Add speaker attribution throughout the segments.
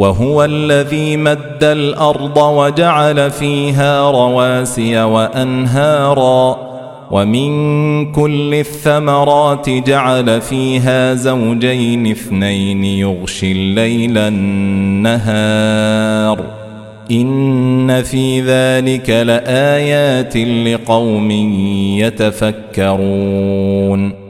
Speaker 1: وهو الذي مد الأرض وجعل فيها رواسي وأنهارا ومن كل الثمرات جعل فيها زوجين اثنين يغشي الليل النهار. إن في ذلك لآيات لقوم يتفكرون.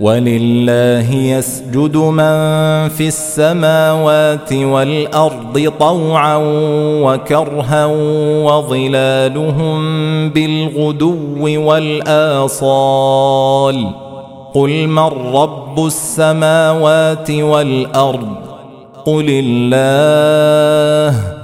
Speaker 1: ولله يسجد من في السماوات والأرض طوعا وكرها وظلالهم بالغدو والآصال. قل من رب السماوات والأرض؟ قل الله.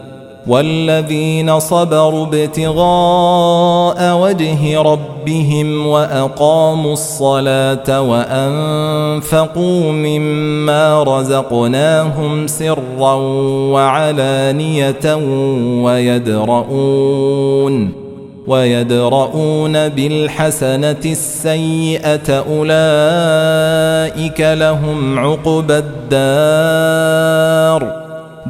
Speaker 1: والذين صبروا ابتغاء وجه ربهم واقاموا الصلاه وانفقوا مما رزقناهم سرا وعلانيه ويدرؤون ويدرؤون بالحسنه السيئه اولئك لهم عقبى الدار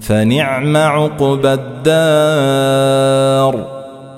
Speaker 1: فنعم عقبى الدار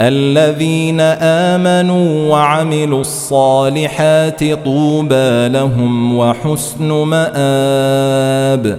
Speaker 1: الذين آمنوا وعملوا الصالحات طوبى لهم وحسن مآب.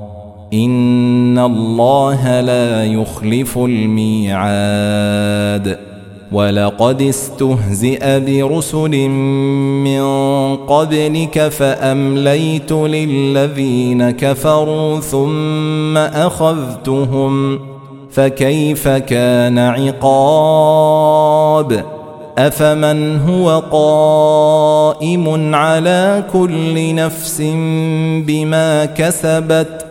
Speaker 1: ان الله لا يخلف الميعاد ولقد استهزئ برسل من قبلك فامليت للذين كفروا ثم اخذتهم فكيف كان عقاب افمن هو قائم على كل نفس بما كسبت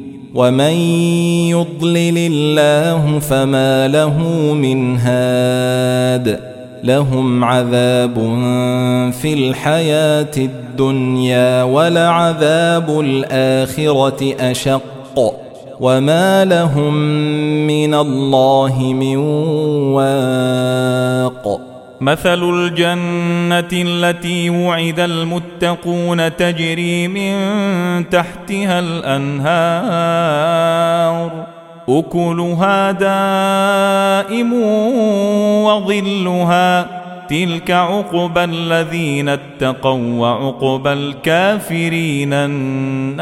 Speaker 1: ومن يضلل الله فما له من هاد لهم عذاب في الحياة الدنيا ولعذاب الاخره اشق وما لهم من الله من واق
Speaker 2: مثل الجنة التي وعد المتقون تجري من تحتها الأنهار. أكلها دائم وظلها. تلك عقبى الذين اتقوا وعقبى الكافرين النار.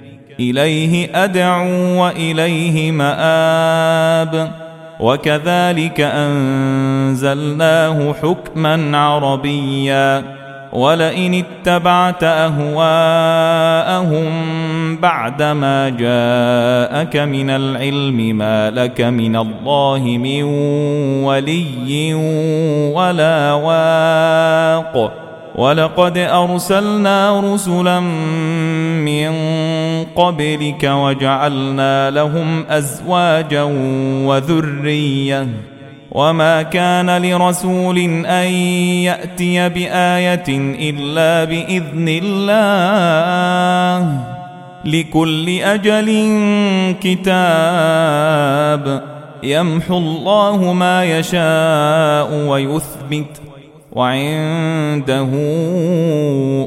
Speaker 2: إليه أدعو وإليه مآب. وكذلك أنزلناه حكما عربيا. ولئن اتبعت أهواءهم بعدما جاءك من العلم ما لك من الله من ولي ولا واق. ولقد أرسلنا رسلا من قبلك وجعلنا لهم أزواجا وذرية. وما كان لرسول أن يأتي بآية إلا بإذن الله. لكل أجل كتاب. يمحو الله ما يشاء ويثبت. وعنده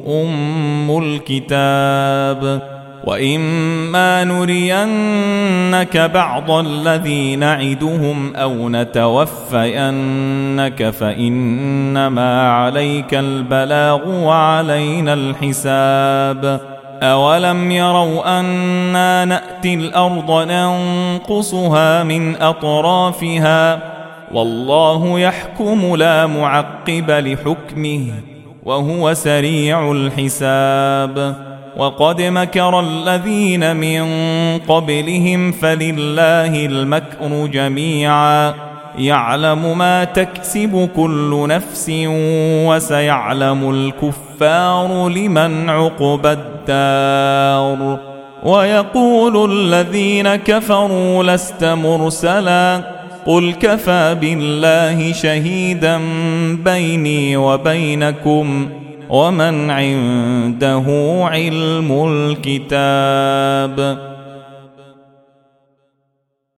Speaker 2: أم الكتاب. وإما نرينك بعض الذي نعدهم أو نتوفينك فإنما عليك البلاغ وعلينا الحساب. أولم يروا أنا نأتي الأرض ننقصها من أطرافها؟ والله يحكم لا معقب لحكمه وهو سريع الحساب. وقد مكر الذين من قبلهم فلله المكر جميعا. يعلم ما تكسب كل نفس وسيعلم الكفار لمن عقبى الدار. ويقول الذين كفروا لست مرسلا قل كفى بالله شهيدا بيني وبينكم. ومن عنده علم الكتاب